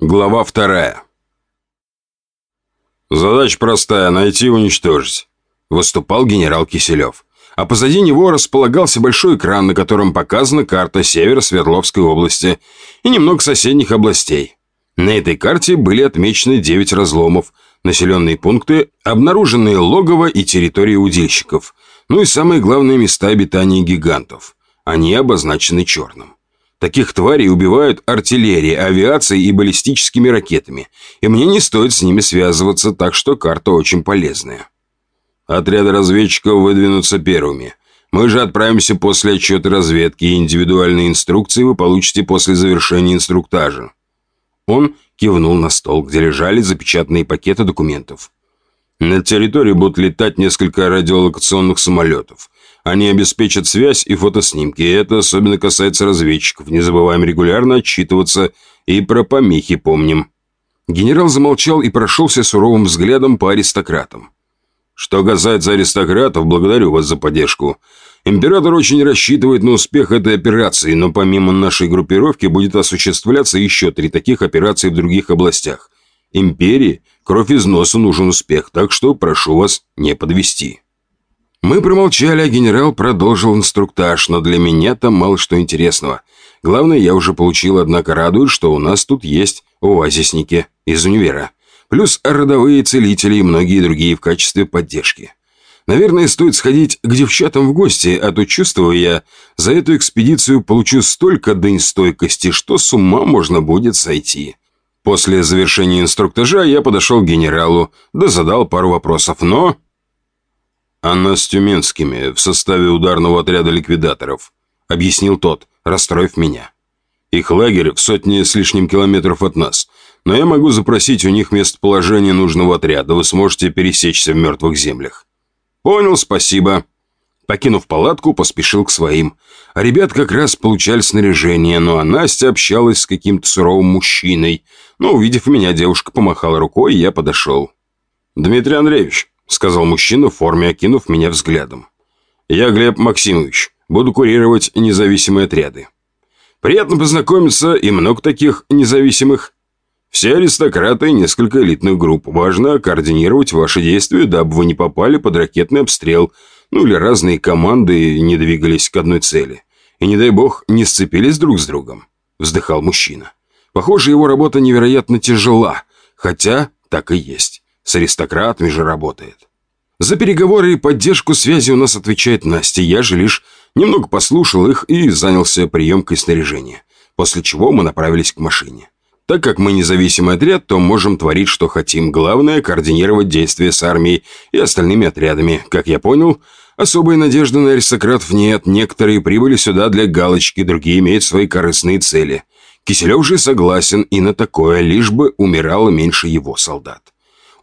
Глава вторая. «Задача простая – найти и уничтожить», – выступал генерал Киселев. А позади него располагался большой экран, на котором показана карта севера Свердловской области и немного соседних областей. На этой карте были отмечены 9 разломов, населенные пункты, обнаруженные логово и территории удильщиков, ну и самые главные места обитания гигантов. Они обозначены черным. Таких тварей убивают артиллерией, авиацией и баллистическими ракетами. И мне не стоит с ними связываться, так что карта очень полезная. Отряды разведчиков выдвинутся первыми. Мы же отправимся после отчета разведки, и индивидуальные инструкции вы получите после завершения инструктажа. Он кивнул на стол, где лежали запечатанные пакеты документов. На территории будут летать несколько радиолокационных самолетов. Они обеспечат связь и фотоснимки, и это особенно касается разведчиков. Не забываем регулярно отчитываться и про помехи помним». Генерал замолчал и прошелся суровым взглядом по аристократам. «Что касается аристократов, благодарю вас за поддержку. Император очень рассчитывает на успех этой операции, но помимо нашей группировки будет осуществляться еще три таких операции в других областях. Империи кровь из носа нужен успех, так что прошу вас не подвести». Мы промолчали, а генерал продолжил инструктаж, но для меня там мало что интересного. Главное, я уже получил, однако радует, что у нас тут есть оазисники из универа. Плюс родовые целители и многие другие в качестве поддержки. Наверное, стоит сходить к девчатам в гости, а то чувствую я, за эту экспедицию получу столько дынь стойкости, что с ума можно будет сойти. После завершения инструктажа я подошел к генералу, да задал пару вопросов, но «Она с Тюменскими в составе ударного отряда ликвидаторов», — объяснил тот, расстроив меня. «Их лагерь в сотне с лишним километров от нас, но я могу запросить у них местоположение нужного отряда, вы сможете пересечься в мертвых землях». «Понял, спасибо». Покинув палатку, поспешил к своим. А ребят как раз получали снаряжение, ну а Настя общалась с каким-то суровым мужчиной. Но, увидев меня, девушка помахала рукой, и я подошел. «Дмитрий Андреевич, сказал мужчина в форме, окинув меня взглядом. «Я Глеб Максимович. Буду курировать независимые отряды. Приятно познакомиться, и много таких независимых. Все аристократы и несколько элитных групп. Важно координировать ваши действия, дабы вы не попали под ракетный обстрел, ну или разные команды не двигались к одной цели. И, не дай бог, не сцепились друг с другом», — вздыхал мужчина. «Похоже, его работа невероятно тяжела, хотя так и есть». С аристократами же работает. За переговоры и поддержку связи у нас отвечает Настя. Я же лишь немного послушал их и занялся приемкой снаряжения. После чего мы направились к машине. Так как мы независимый отряд, то можем творить, что хотим. Главное – координировать действия с армией и остальными отрядами. Как я понял, особой надежды на аристократов нет. Некоторые прибыли сюда для галочки, другие имеют свои корыстные цели. Киселев же согласен и на такое, лишь бы умирало меньше его солдат.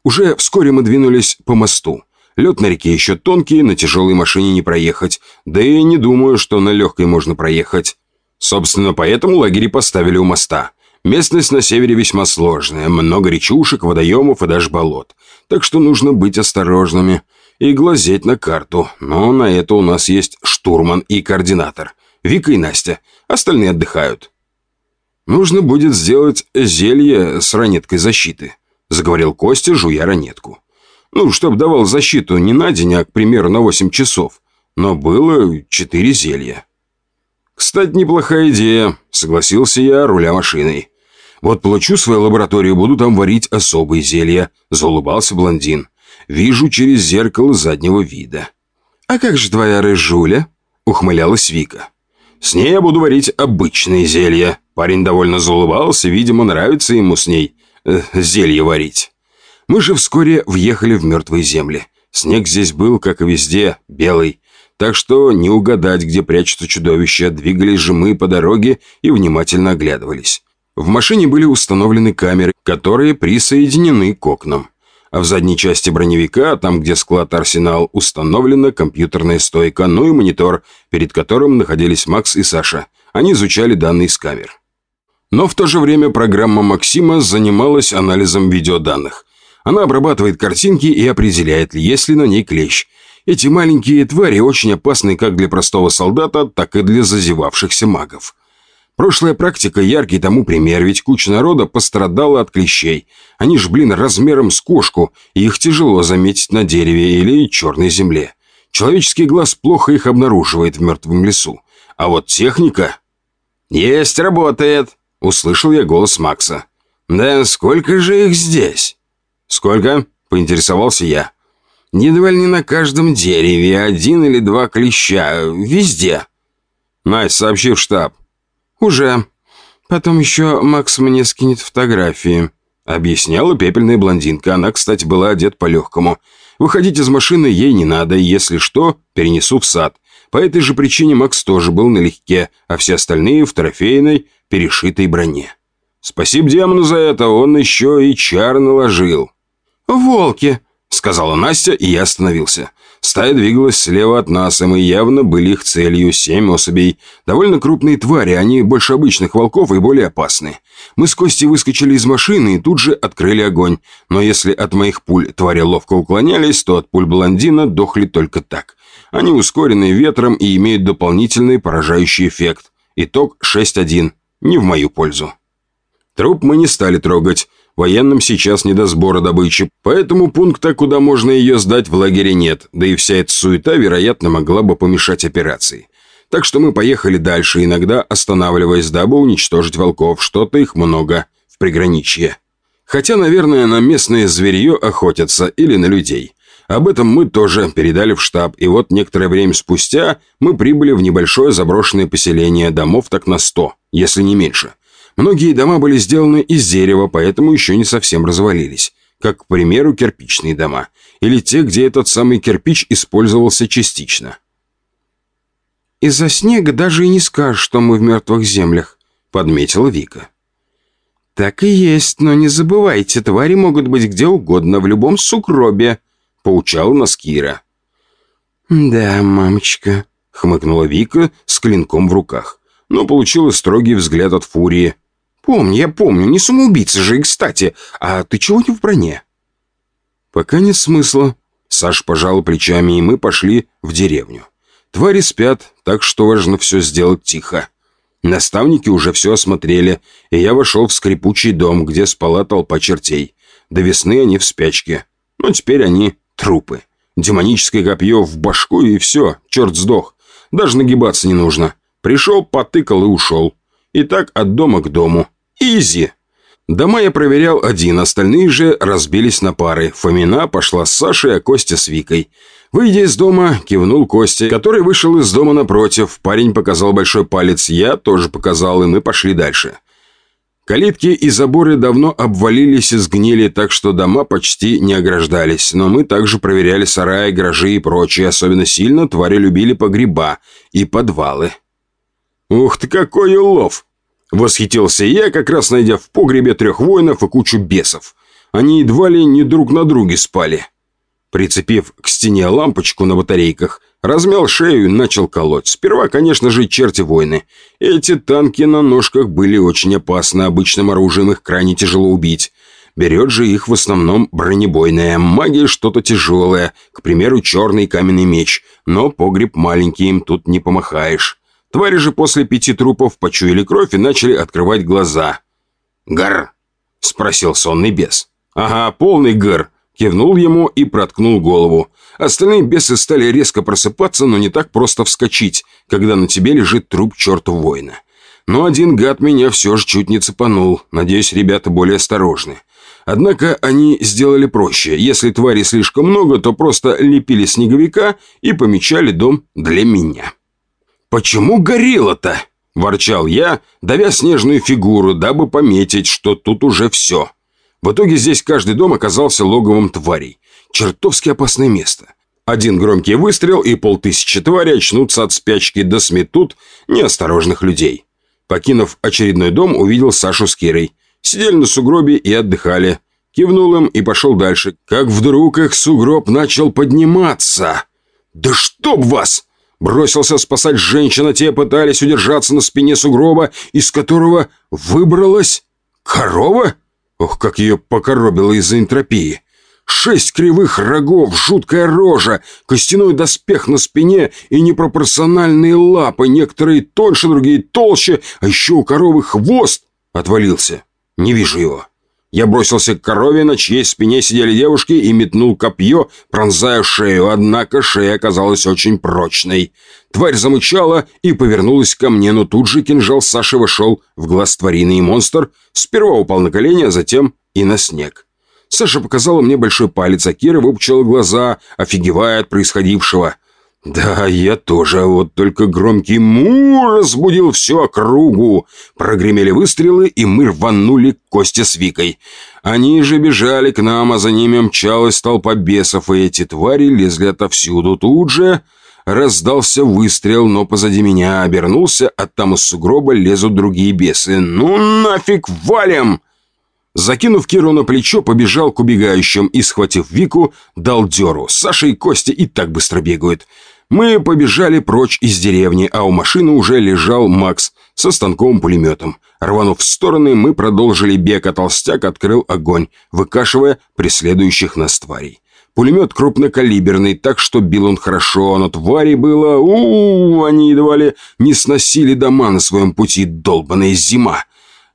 Уже вскоре мы двинулись по мосту. Лед на реке еще тонкий, на тяжелой машине не проехать. Да и не думаю, что на легкой можно проехать. Собственно, поэтому лагерь поставили у моста. Местность на севере весьма сложная, много речушек, водоемов и даже болот. Так что нужно быть осторожными и глазеть на карту. Но на это у нас есть штурман и координатор. Вика и Настя. Остальные отдыхают. Нужно будет сделать зелье с ранеткой защиты. — заговорил Костя, жуя ранетку. «Ну, чтоб давал защиту не на день, а, к примеру, на восемь часов. Но было четыре зелья». «Кстати, неплохая идея», — согласился я, руля машиной. «Вот получу свою лабораторию, буду там варить особые зелья», — заулыбался блондин. «Вижу через зеркало заднего вида». «А как же твоя рыжуля?» — ухмылялась Вика. «С ней я буду варить обычные зелья». Парень довольно заулыбался, видимо, нравится ему с ней э, зелье варить. Мы же вскоре въехали в мертвые земли. Снег здесь был, как и везде, белый. Так что не угадать, где прячется чудовище, двигались же мы по дороге и внимательно оглядывались. В машине были установлены камеры, которые присоединены к окнам. А в задней части броневика, там, где склад «Арсенал», установлена компьютерная стойка, ну и монитор, перед которым находились Макс и Саша. Они изучали данные с камер. Но в то же время программа Максима занималась анализом видеоданных. Она обрабатывает картинки и определяет, есть ли на ней клещ. Эти маленькие твари очень опасны как для простого солдата, так и для зазевавшихся магов. Прошлая практика – яркий тому пример, ведь куча народа пострадала от клещей. Они ж, блин, размером с кошку, и их тяжело заметить на дереве или черной земле. Человеческий глаз плохо их обнаруживает в мертвом лесу. А вот техника... «Есть, работает!» – услышал я голос Макса. «Да сколько же их здесь?» «Сколько?» – поинтересовался я. «Едва ли не на каждом дереве, один или два клеща, везде». «Настя, сообщи в штаб». «Уже. Потом еще Макс мне скинет фотографии», — объясняла пепельная блондинка. Она, кстати, была одет по-легкому. Выходить из машины ей не надо, если что, перенесу в сад. По этой же причине Макс тоже был налегке, а все остальные в трофейной, перешитой броне. Спасибо демону за это, он еще и чар наложил. «Волки!» — сказала Настя, и я остановился. Стая двигалась слева от нас, и мы явно были их целью. Семь особей. Довольно крупные твари, они больше обычных волков и более опасны. Мы с Костей выскочили из машины и тут же открыли огонь. Но если от моих пуль твари ловко уклонялись, то от пуль блондина дохли только так. Они ускорены ветром и имеют дополнительный поражающий эффект. Итог 6-1. Не в мою пользу. Труп мы не стали трогать. Военным сейчас не до сбора добычи, поэтому пункта, куда можно ее сдать, в лагере нет, да и вся эта суета, вероятно, могла бы помешать операции. Так что мы поехали дальше, иногда останавливаясь, дабы уничтожить волков, что-то их много, в приграничье. Хотя, наверное, на местное зверье охотятся или на людей. Об этом мы тоже передали в штаб, и вот некоторое время спустя мы прибыли в небольшое заброшенное поселение домов так на сто, если не меньше – Многие дома были сделаны из дерева, поэтому еще не совсем развалились. Как, к примеру, кирпичные дома. Или те, где этот самый кирпич использовался частично. «Из-за снега даже и не скажешь, что мы в мертвых землях», — подметила Вика. «Так и есть, но не забывайте, твари могут быть где угодно, в любом сугробе», — поучала нас Кира. «Да, мамочка», — хмыкнула Вика с клинком в руках, но получила строгий взгляд от Фурии. «Помню, я помню, не самоубийца же, и кстати. А ты чего не в броне?» «Пока нет смысла». Саш пожал плечами, и мы пошли в деревню. Твари спят, так что важно все сделать тихо. Наставники уже все осмотрели, и я вошел в скрипучий дом, где спала толпа чертей. До весны они в спячке. Но теперь они трупы. Демоническое копье в башку, и все, черт сдох. Даже нагибаться не нужно. Пришел, потыкал и ушел. И так от дома к дому. Изи. Дома я проверял один, остальные же разбились на пары. Фомина пошла с Сашей, а Костя с Викой. Выйдя из дома, кивнул Костя, который вышел из дома напротив. Парень показал большой палец, я тоже показал, и мы пошли дальше. Калитки и заборы давно обвалились и сгнили, так что дома почти не ограждались. Но мы также проверяли сараи, гаражи и прочее. Особенно сильно твари любили погреба и подвалы. «Ух ты, какой улов!» Восхитился я, как раз найдя в погребе трех воинов и кучу бесов. Они едва ли не друг на друге спали. Прицепив к стене лампочку на батарейках, размял шею и начал колоть. Сперва, конечно же, черти-воины. Эти танки на ножках были очень опасны, обычным оружием их крайне тяжело убить. Берет же их в основном бронебойная, магия что-то тяжелое, к примеру, черный каменный меч, но погреб маленький, им тут не помахаешь. Твари же после пяти трупов почуяли кровь и начали открывать глаза. «Гар!» — спросил сонный бес. «Ага, полный гар!» — кивнул ему и проткнул голову. Остальные бесы стали резко просыпаться, но не так просто вскочить, когда на тебе лежит труп чертов воина. Но один гад меня все же чуть не цепанул. Надеюсь, ребята более осторожны. Однако они сделали проще. Если твари слишком много, то просто лепили снеговика и помечали дом для меня. «Почему горилла-то?» – ворчал я, давя снежную фигуру, дабы пометить, что тут уже все. В итоге здесь каждый дом оказался логовом тварей. Чертовски опасное место. Один громкий выстрел, и полтысячи тварей очнутся от спячки да сметут неосторожных людей. Покинув очередной дом, увидел Сашу с Кирой. Сидели на сугробе и отдыхали. Кивнул им и пошел дальше. Как вдруг их сугроб начал подниматься. «Да чтоб вас!» Бросился спасать женщина, те пытались удержаться на спине сугроба, из которого выбралась корова? Ох, как ее покоробило из-за энтропии. Шесть кривых рогов, жуткая рожа, костяной доспех на спине и непропорциональные лапы, некоторые тоньше, другие толще, а еще у коровы хвост отвалился. Не вижу его. Я бросился к корове, на чьей спине сидели девушки, и метнул копье, пронзая шею, однако шея оказалась очень прочной. Тварь замычала и повернулась ко мне, но тут же кинжал Саши вошел в глаз тварины, и монстр сперва упал на колени, а затем и на снег. Саша показала мне большой палец, а Кира выпучила глаза, офигевая от происходившего. Да, я тоже, вот только громкий му разбудил всю округу. Прогремели выстрелы, и мы рванули к Косте с Викой. Они же бежали к нам, а за ними мчалась толпа бесов, и эти твари лезли отовсюду. Тут же раздался выстрел, но позади меня обернулся, а там из сугроба лезут другие бесы. «Ну нафиг, валим!» Закинув Киру на плечо, побежал к убегающим и, схватив Вику, дал дёру. Саша и Костя и так быстро бегают. Мы побежали прочь из деревни, а у машины уже лежал Макс со станком-пулеметом. Рванув в стороны, мы продолжили бег, а толстяк открыл огонь, выкашивая преследующих нас тварей. Пулемет крупнокалиберный, так что бил он хорошо, но твари было... у, -у, -у они едва ли не сносили дома на своем пути, долбаная зима.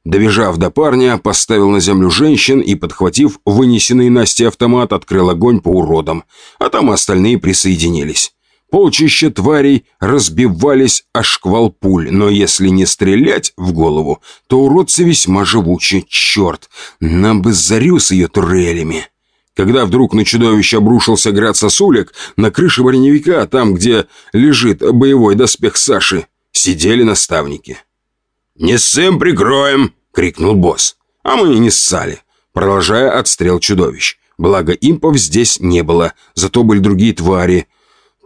Добежав до парня, поставил на землю женщин и, подхватив вынесенный Насте автомат, открыл огонь по уродам, а там остальные присоединились. Полчища тварей разбивались о шквал пуль, но если не стрелять в голову, то уродцы весьма живучи. Черт, нам бы зарю с ее турелями. Когда вдруг на чудовище обрушился град сосулек, на крыше броневика, там, где лежит боевой доспех Саши, сидели наставники. «Не ссым, прикроем!» — крикнул босс. А мы не ссали, продолжая отстрел чудовищ. Благо импов здесь не было, зато были другие твари —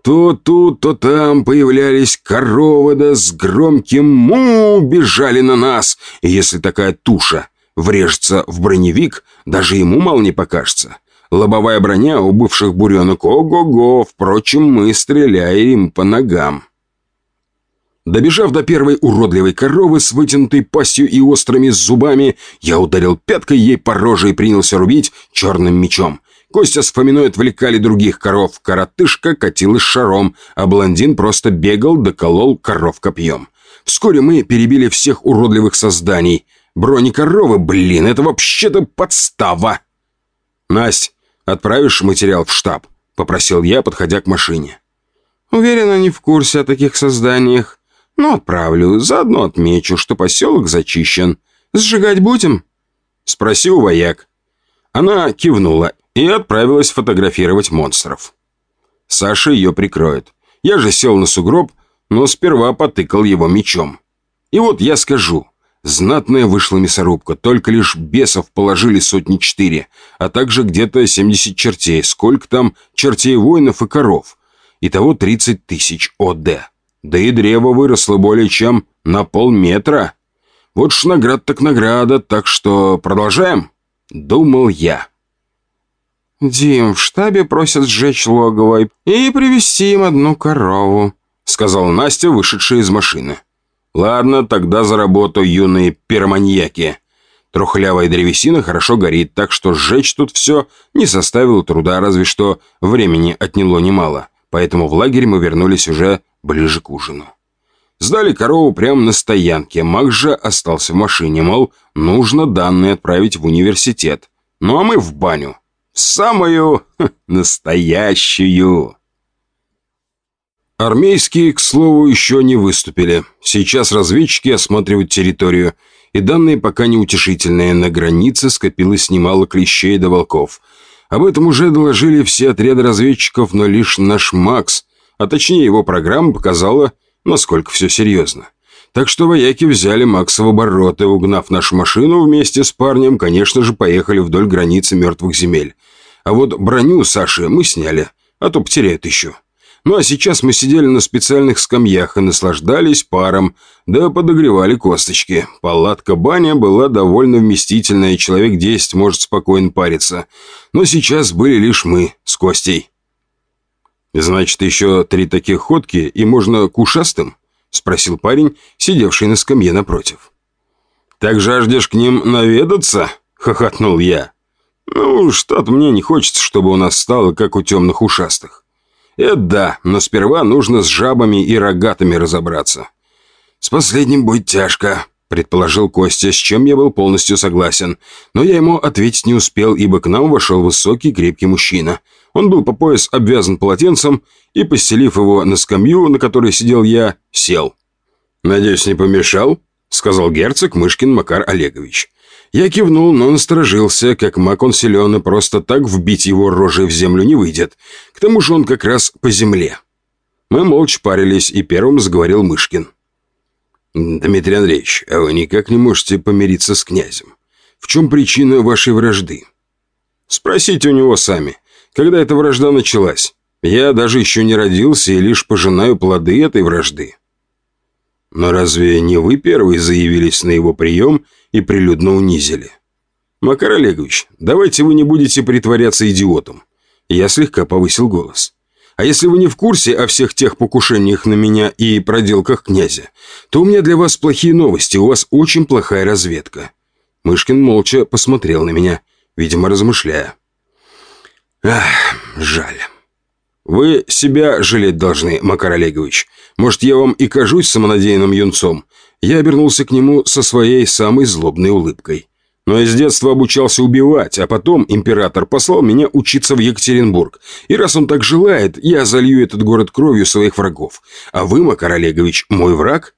то тут, то там появлялись коровы, да с громким «му» бежали на нас. И если такая туша врежется в броневик, даже ему мало не покажется. Лобовая броня у бывших буренок ого-го, впрочем, мы стреляем по ногам. Добежав до первой уродливой коровы с вытянутой пастью и острыми зубами, я ударил пяткой ей по роже и принялся рубить черным мечом. Костя с Фоминой отвлекали других коров. Коротышка катилась шаром, а блондин просто бегал доколол коров копьем. Вскоре мы перебили всех уродливых созданий. Бронекоровы, блин, это вообще-то подстава. «Насть, отправишь материал в штаб?» — попросил я, подходя к машине. «Уверен, они в курсе о таких созданиях. Но отправлю, заодно отмечу, что поселок зачищен. Сжигать будем?» — спросил вояк. Она кивнула и отправилась фотографировать монстров. Саша ее прикроет. Я же сел на сугроб, но сперва потыкал его мечом. И вот я скажу, знатная вышла мясорубка, только лишь бесов положили сотни четыре, а также где-то 70 чертей, сколько там чертей воинов и коров. Итого 30 тысяч ОД. Да и древо выросло более чем на полметра. Вот ж наград так награда, так что продолжаем? Думал я. «Дим, в штабе просят сжечь логово и привезти им одну корову», сказала Настя, вышедшая из машины. «Ладно, тогда за работу, юные пироманьяки». Трухлявая древесина хорошо горит, так что сжечь тут все не составило труда, разве что времени отняло немало. Поэтому в лагерь мы вернулись уже ближе к ужину. Сдали корову прямо на стоянке. Мак же остался в машине, мол, нужно данные отправить в университет. Ну а мы в баню самую настоящую. Армейские, к слову, еще не выступили. Сейчас разведчики осматривают территорию, и данные пока неутешительные. На границе скопилось немало клещей да волков. Об этом уже доложили все отряды разведчиков, но лишь наш Макс, а точнее его программа показала, насколько все серьезно. Так что вояки взяли Макса в обороты, угнав нашу машину вместе с парнем, конечно же, поехали вдоль границы мертвых земель. А вот броню Саши мы сняли, а то потеряют еще. Ну а сейчас мы сидели на специальных скамьях и наслаждались паром, да подогревали косточки. Палатка-баня была довольно вместительная, человек десять может спокойно париться. Но сейчас были лишь мы с Костей. «Значит, еще три таких ходки, и можно к ушастым?» — спросил парень, сидевший на скамье напротив. «Так жаждешь к ним наведаться?» — хохотнул я. Ну, что-то мне не хочется, чтобы у нас стало, как у темных ушастых. Это да, но сперва нужно с жабами и рогатыми разобраться. С последним будет тяжко, предположил Костя, с чем я был полностью согласен. Но я ему ответить не успел, ибо к нам вошел высокий крепкий мужчина. Он был по пояс обвязан полотенцем и, постелив его на скамью, на которой сидел я, сел. «Надеюсь, не помешал?» — сказал герцог Мышкин Макар Олегович. Я кивнул, но насторожился, как маг он силен, и просто так вбить его рожей в землю не выйдет. К тому же он как раз по земле. Мы молча парились, и первым заговорил Мышкин. «Дмитрий Андреевич, а вы никак не можете помириться с князем? В чем причина вашей вражды?» «Спросите у него сами, когда эта вражда началась. Я даже еще не родился и лишь пожинаю плоды этой вражды». «Но разве не вы первые заявились на его прием и прилюдно унизили. «Макар Олегович, давайте вы не будете притворяться идиотом». Я слегка повысил голос. «А если вы не в курсе о всех тех покушениях на меня и проделках князя, то у меня для вас плохие новости, у вас очень плохая разведка». Мышкин молча посмотрел на меня, видимо, размышляя. «Ах, жаль». «Вы себя жалеть должны, Макар Олегович. Может, я вам и кажусь самонадеянным юнцом, я обернулся к нему со своей самой злобной улыбкой. Но я с детства обучался убивать, а потом император послал меня учиться в Екатеринбург. И раз он так желает, я залью этот город кровью своих врагов. А вы, Макар Олегович, мой враг?»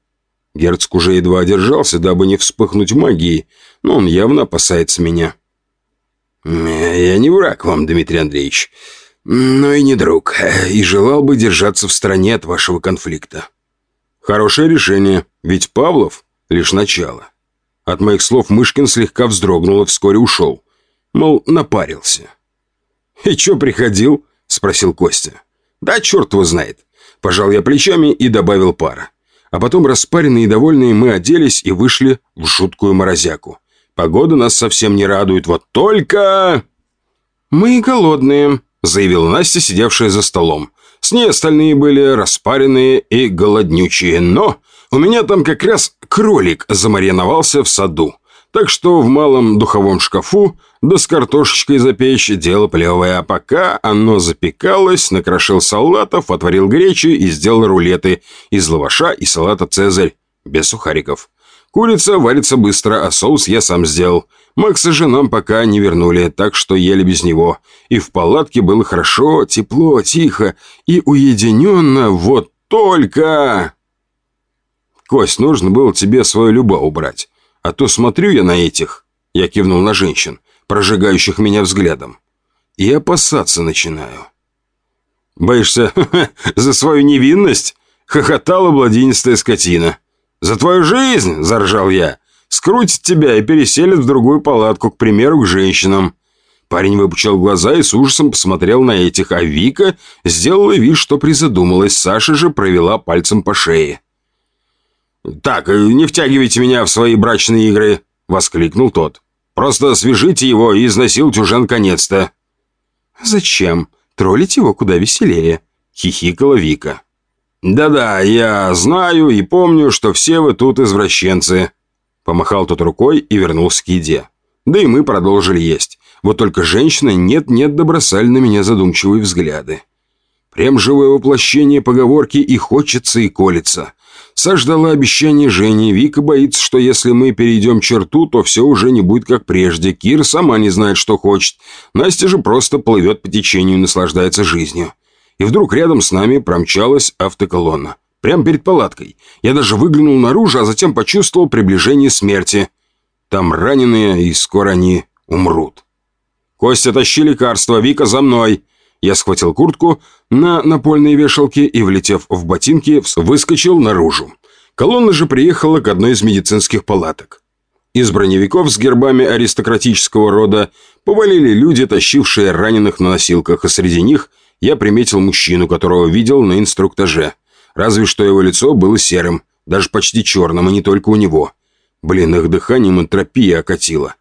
Герцог уже едва одержался, дабы не вспыхнуть магией, но он явно опасается меня. «Я не враг вам, Дмитрий Андреевич, но и не друг, и желал бы держаться в стороне от вашего конфликта». Хорошее решение, ведь Павлов — лишь начало. От моих слов Мышкин слегка вздрогнул и вскоре ушел. Мол, напарился. «И чё приходил?» — спросил Костя. «Да черт его знает». Пожал я плечами и добавил пара. А потом, распаренные и довольные, мы оделись и вышли в жуткую морозяку. Погода нас совсем не радует, вот только... «Мы голодные», — заявила Настя, сидевшая за столом. С ней остальные были распаренные и голоднючие, но у меня там как раз кролик замариновался в саду. Так что в малом духовом шкафу да с картошечкой запечь дело плевое, а пока оно запекалось, накрошил салатов, отварил гречи и сделал рулеты из лаваша и салата «Цезарь» без сухариков. Курица варится быстро, а соус я сам сделал. Макса же нам пока не вернули, так что ели без него. И в палатке было хорошо, тепло, тихо и уединенно. Вот только... Кость, нужно было тебе свою любовь убрать. А то смотрю я на этих... Я кивнул на женщин, прожигающих меня взглядом. И опасаться начинаю. «Боишься за свою невинность?» — хохотала бладинистая скотина. «За твою жизнь!» – заржал я. «Скрутит тебя и переселят в другую палатку, к примеру, к женщинам». Парень выпучил глаза и с ужасом посмотрел на этих, а Вика сделала вид, что призадумалась. Саша же провела пальцем по шее. «Так, не втягивайте меня в свои брачные игры!» — воскликнул тот. «Просто свяжите его и изнасилуйте уже наконец-то!» «Зачем? Троллить его куда веселее!» — хихикала Вика. «Да-да, я знаю и помню, что все вы тут извращенцы». Помахал тот рукой и вернулся к еде. Да и мы продолжили есть. Вот только женщина нет-нет да на меня задумчивые взгляды. Прям живое воплощение поговорки «и хочется, и колется». Саш дала обещание Жене. Вика боится, что если мы перейдем черту, то все уже не будет как прежде. Кир сама не знает, что хочет. Настя же просто плывет по течению и наслаждается жизнью. И вдруг рядом с нами промчалась автоколонна. Прямо перед палаткой. Я даже выглянул наружу, а затем почувствовал приближение смерти. Там раненые, и скоро они умрут. «Костя, тащи лекарство, Вика, за мной!» Я схватил куртку на напольные вешалки и, влетев в ботинки, выскочил наружу. Колонна же приехала к одной из медицинских палаток. Из броневиков с гербами аристократического рода повалили люди, тащившие раненых на носилках, и среди них – я приметил мужчину, которого видел на инструктаже. Разве что его лицо было серым, даже почти черным, и не только у него. Блин, их дыханием энтропия окатила.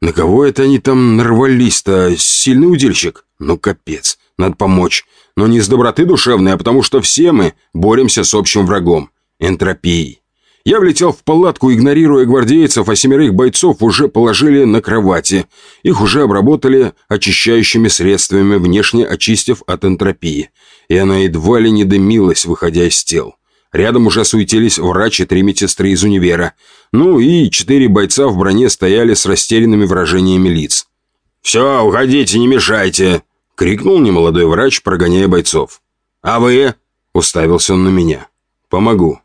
На кого это они там нарвались-то? Сильный удильщик? Ну, капец. Надо помочь. Но не с доброты душевной, а потому что все мы боремся с общим врагом – энтропией. Я влетел в палатку, игнорируя гвардейцев, а семерых бойцов уже положили на кровати. Их уже обработали очищающими средствами, внешне очистив от энтропии. И она едва ли не дымилась, выходя из тел. Рядом уже суетились врач и три медсестры из универа. Ну и четыре бойца в броне стояли с растерянными выражениями лиц. «Все, уходите, не мешайте!» — крикнул немолодой врач, прогоняя бойцов. «А вы?» — уставился он на меня. «Помогу».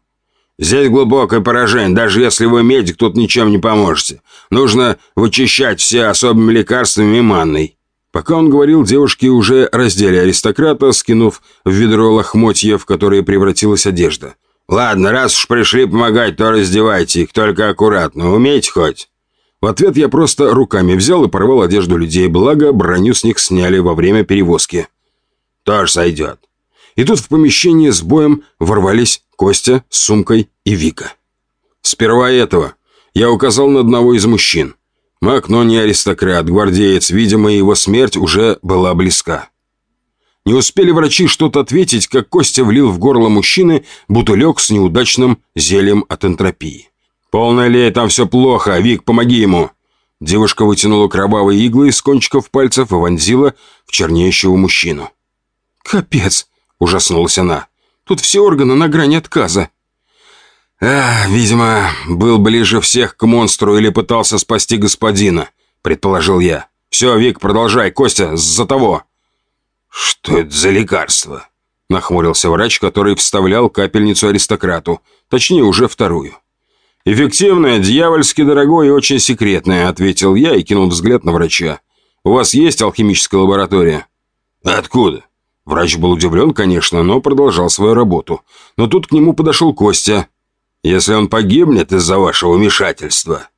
«Здесь глубокое поражение. Даже если вы медик, тут ничем не поможете. Нужно вычищать все особыми лекарствами и манной». Пока он говорил, девушки уже раздели аристократа, скинув в ведро лохмотья, в которые превратилась одежда. «Ладно, раз уж пришли помогать, то раздевайте их, только аккуратно. Умеете хоть?» В ответ я просто руками взял и порвал одежду людей, благо броню с них сняли во время перевозки. «Тоже сойдет». И тут в помещение с боем ворвались Костя с сумкой и Вика. Сперва этого. Я указал на одного из мужчин. Маг, но не аристократ, гвардеец. Видимо, его смерть уже была близка. Не успели врачи что-то ответить, как Костя влил в горло мужчины бутылек с неудачным зельем от энтропии. «Полная лей, там все плохо. Вик, помоги ему!» Девушка вытянула кровавые иглы из кончиков пальцев и вонзила в чернеющего мужчину. «Капец!» – ужаснулась она. «Тут все органы на грани отказа». «А, видимо, был ближе всех к монстру или пытался спасти господина», — предположил я. «Все, Вик, продолжай. Костя, за того». «Что это за лекарство?» — нахмурился врач, который вставлял капельницу аристократу. Точнее, уже вторую. «Эффективное, дьявольски дорогое и очень секретное», — ответил я и кинул взгляд на врача. «У вас есть алхимическая лаборатория?» «Откуда?» Врач был удивлен, конечно, но продолжал свою работу. Но тут к нему подошел Костя если он погибнет из-за вашего вмешательства.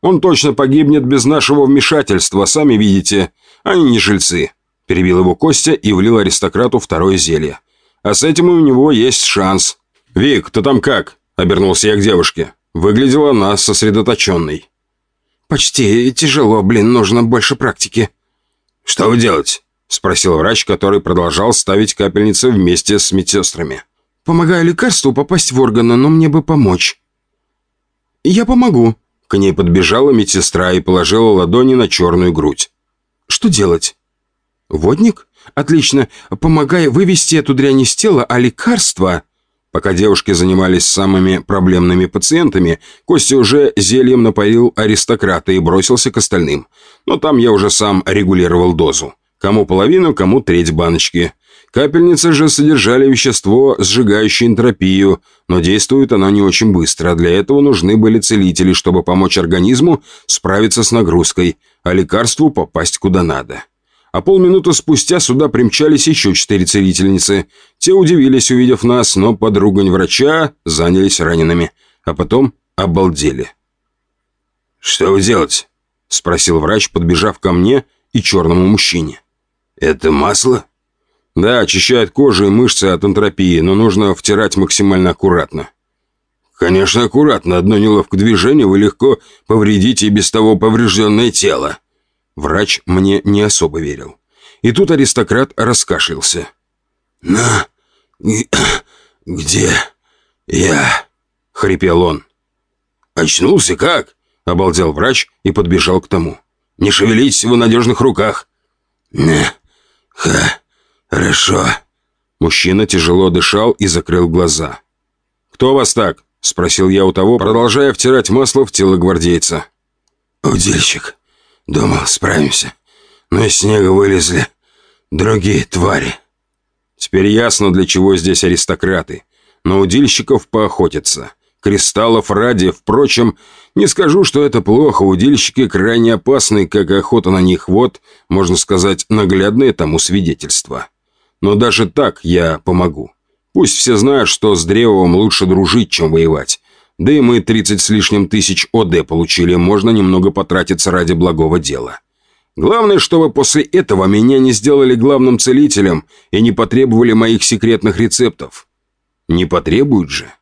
Он точно погибнет без нашего вмешательства, сами видите. Они не жильцы. Перебил его Костя и влил аристократу второе зелье. А с этим у него есть шанс. «Вик, ты там как?» – обернулся я к девушке. Выглядела она сосредоточенной. «Почти тяжело, блин, нужно больше практики». «Что вы делаете?» – спросил врач, который продолжал ставить капельницы вместе с медсестрами. Помогаю лекарству попасть в органы, но мне бы помочь». «Я помогу». К ней подбежала медсестра и положила ладони на черную грудь. «Что делать?» «Водник? Отлично. Помогай вывести эту дрянь из тела, а лекарства...» Пока девушки занимались самыми проблемными пациентами, Костя уже зельем напоил аристократа и бросился к остальным. Но там я уже сам регулировал дозу. Кому половину, кому треть баночки. Капельницы же содержали вещество, сжигающее энтропию, но действует оно не очень быстро. Для этого нужны были целители, чтобы помочь организму справиться с нагрузкой, а лекарству попасть куда надо. А полминуты спустя сюда примчались еще четыре целительницы. Те удивились, увидев нас, но под врача занялись ранеными, а потом обалдели. «Что вы делаете?» – спросил врач, подбежав ко мне и черному мужчине. «Это масло?» Да, очищает кожу и мышцы от энтропии, но нужно втирать максимально аккуратно. Конечно, аккуратно. Одно неловкое движение вы легко повредите и без того поврежденное тело. Врач мне не особо верил. И тут аристократ раскашлялся. «На... где я?» — хрипел он. «Очнулся как?» — обалдел врач и подбежал к тому. «Не шевелитесь в надежных руках». «Не... ха... «Хорошо». Мужчина тяжело дышал и закрыл глаза. «Кто вас так?» – спросил я у того, продолжая втирать масло в тело гвардейца. «Удильщик. Думал, справимся. Но из снега вылезли другие твари». Теперь ясно, для чего здесь аристократы. На удильщиков поохотятся. Кристаллов ради, впрочем, не скажу, что это плохо. Удильщики крайне опасны, как охота на них. Вот, можно сказать, наглядное тому свидетельство. Но даже так я помогу. Пусть все знают, что с Древовым лучше дружить, чем воевать. Да и мы 30 с лишним тысяч ОД получили, можно немного потратиться ради благого дела. Главное, чтобы после этого меня не сделали главным целителем и не потребовали моих секретных рецептов. Не потребуют же.